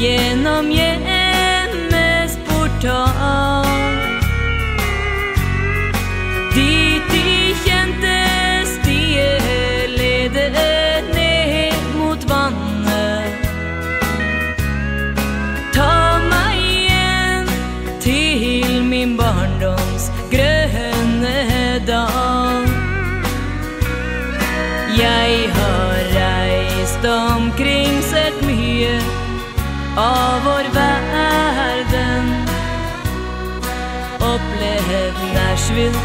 gjennom hjemmes portal. Dit de kjente stier leder ned mot vannet. Ta meg igjen til min barndoms grønn av vår verden. Opplev Nashville,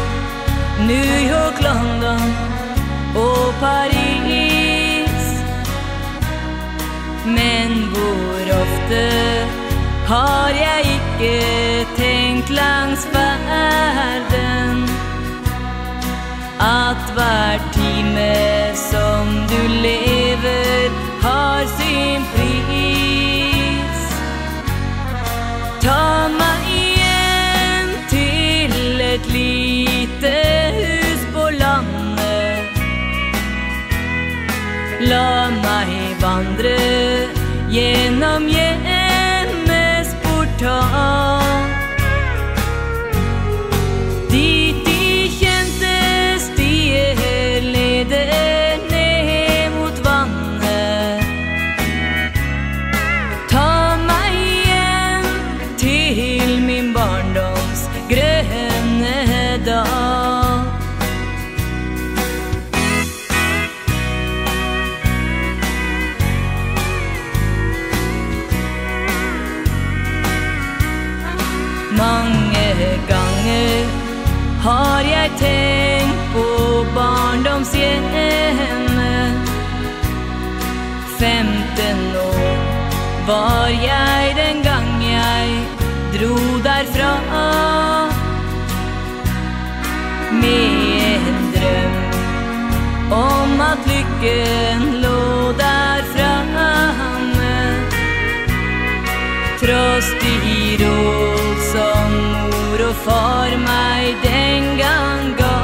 New York, London og Paris. Men hvor ofte har jeg ikke tenkt langs ferden La meg vandre gjennom hjemmes portal. Dit de kjente stier leder ned mot vannet. Ta meg igjen til min barndoms grønne dal. har jeg tenkt på barndomshjemmet. 15 år var jeg den gang jeg dro derfra. Med en drøm om at lykken lå der framme. Tross de råd som mor for meg den gang.